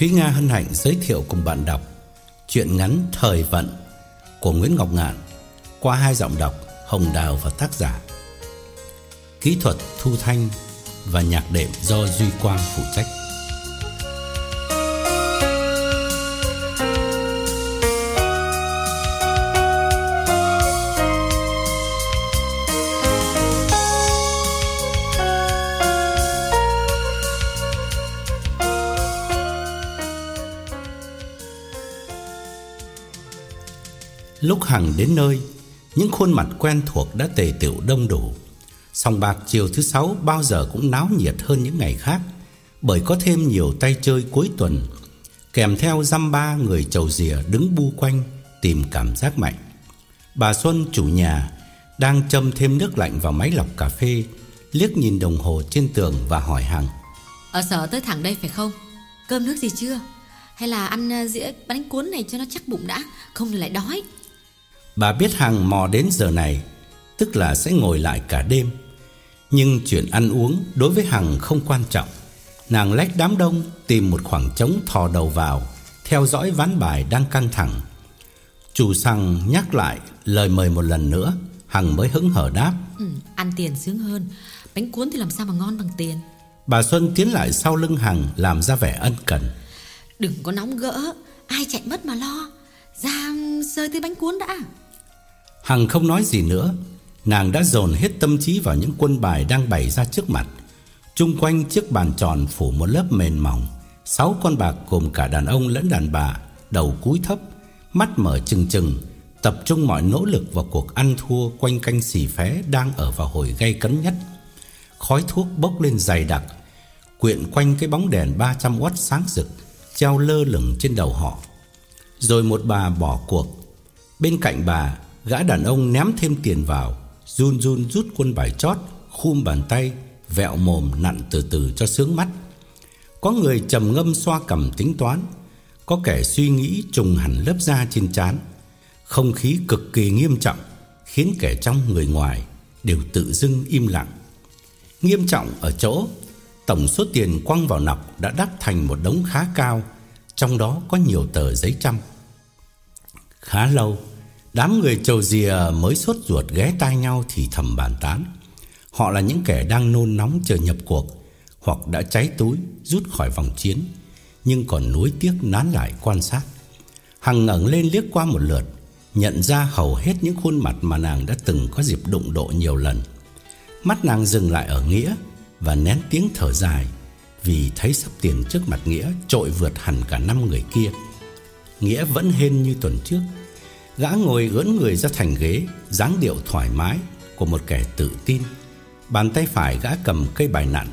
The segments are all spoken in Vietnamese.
Thúy Nga hân hạnh giới thiệu cùng bạn đọc Chuyện ngắn Thời Vận của Nguyễn Ngọc Ngạn qua hai giọng đọc Hồng Đào và tác giả. Kỹ thuật thu thanh và nhạc đệm do Duy Quang phụ trách. Lúc Hằng đến nơi, những khuôn mặt quen thuộc đã tề tựu đông đủ. Sòng bạc chiều thứ sáu bao giờ cũng náo nhiệt hơn những ngày khác, bởi có thêm nhiều tay chơi cuối tuần, kèm theo dăm ba người chầu rìa đứng bu quanh tìm cảm giác mạnh. Bà Xuân chủ nhà đang châm thêm nước lạnh vào máy lọc cà phê, liếc nhìn đồng hồ trên tường và hỏi Hằng. Ờ, Ở sở tới thẳng đây phải không? Cơm nước gì chưa? Hay là ăn ờ, dĩa bánh cuốn này cho nó chắc bụng đã, không thì lại đói. Bà biết Hằng mò đến giờ này, tức là sẽ ngồi lại cả đêm. Nhưng chuyện ăn uống đối với Hằng không quan trọng. Nàng lách đám đông tìm một khoảng trống thò đầu vào, theo dõi ván bài đang căng thẳng. Chủ sằng nhắc lại lời mời một lần nữa, Hằng mới hứng hở đáp. Ừ, ăn tiền sướng hơn, bánh cuốn thì làm sao mà ngon bằng tiền. Bà Xuân tiến lại sau lưng Hằng làm ra vẻ ân cần. Đừng có nóng gỡ, ai chạy mất mà lo. Ra sơi tới bánh cuốn đã. Hằng không nói gì nữa, nàng đã dồn hết tâm trí vào những quân bài đang bày ra trước mặt. Trung quanh chiếc bàn tròn phủ một lớp mền mỏng, sáu con bạc gồm cả đàn ông lẫn đàn bà, đầu cúi thấp, mắt mở trừng trừng, tập trung mọi nỗ lực vào cuộc ăn thua quanh canh xì phé đang ở vào hồi gay cấn nhất. Khói thuốc bốc lên dày đặc, quyện quanh cái bóng đèn 300W sáng rực, treo lơ lửng trên đầu họ. Rồi một bà bỏ cuộc, bên cạnh bà Gã đàn ông ném thêm tiền vào, Run run rút quân bài chót, Khum bàn tay, Vẹo mồm nặn từ từ cho sướng mắt. Có người trầm ngâm xoa cầm tính toán, Có kẻ suy nghĩ trùng hẳn lớp da trên trán. Không khí cực kỳ nghiêm trọng, Khiến kẻ trong người ngoài Đều tự dưng im lặng. Nghiêm trọng ở chỗ, Tổng số tiền quăng vào nọc Đã đắp thành một đống khá cao, Trong đó có nhiều tờ giấy trăm. Khá lâu Đám người trầu dìa mới sốt ruột ghé tai nhau thì thầm bàn tán. Họ là những kẻ đang nôn nóng chờ nhập cuộc hoặc đã cháy túi rút khỏi vòng chiến nhưng còn nuối tiếc nán lại quan sát. Hằng ngẩng lên liếc qua một lượt, nhận ra hầu hết những khuôn mặt mà nàng đã từng có dịp đụng độ nhiều lần. Mắt nàng dừng lại ở Nghĩa và nén tiếng thở dài vì thấy sắp tiền trước mặt Nghĩa trội vượt hẳn cả năm người kia. Nghĩa vẫn hên như tuần trước, Gã ngồi ưỡn người ra thành ghế dáng điệu thoải mái Của một kẻ tự tin. Bàn tay phải gã cầm cây bài nặn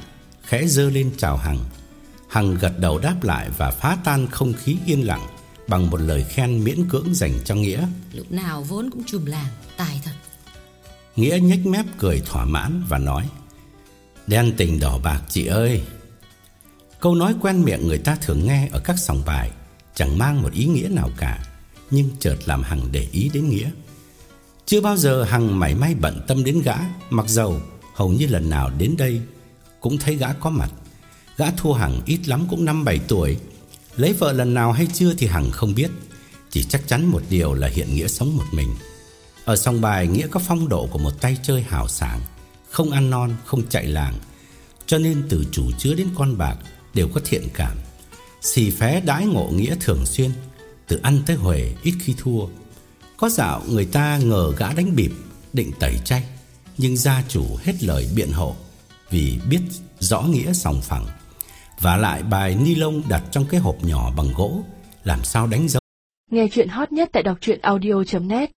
Khẽ dơ lên chào Hằng. Hằng gật đầu đáp lại Và phá tan không khí yên lặng Bằng một lời khen miễn cưỡng dành cho Nghĩa. Lúc nào vốn cũng chùm làng Tài thật. Nghĩa nhếch mép cười thỏa mãn và nói Đen tình đỏ bạc chị ơi. Câu nói quen miệng người ta thường nghe Ở các sòng bài Chẳng mang một ý nghĩa nào cả nhưng chợt làm Hằng để ý đến Nghĩa. Chưa bao giờ Hằng mảy may bận tâm đến gã, mặc dầu hầu như lần nào đến đây cũng thấy gã có mặt. Gã thua Hằng ít lắm cũng năm bảy tuổi, lấy vợ lần nào hay chưa thì Hằng không biết, chỉ chắc chắn một điều là hiện Nghĩa sống một mình. Ở sòng bài Nghĩa có phong độ của một tay chơi hào sảng, không ăn non, không chạy làng, cho nên từ chủ chứa đến con bạc đều có thiện cảm. Xì phé đãi ngộ Nghĩa thường xuyên, từ ăn tới huề ít khi thua. Có dạo người ta ngờ gã đánh bịp, Định tẩy chay, Nhưng gia chủ hết lời biện hộ Vì biết rõ nghĩa sòng phẳng. Và lại bài ni lông đặt trong cái hộp nhỏ bằng gỗ, Làm sao đánh dấu? Nghe chuyện hot nhất tại đọc truyện audio.net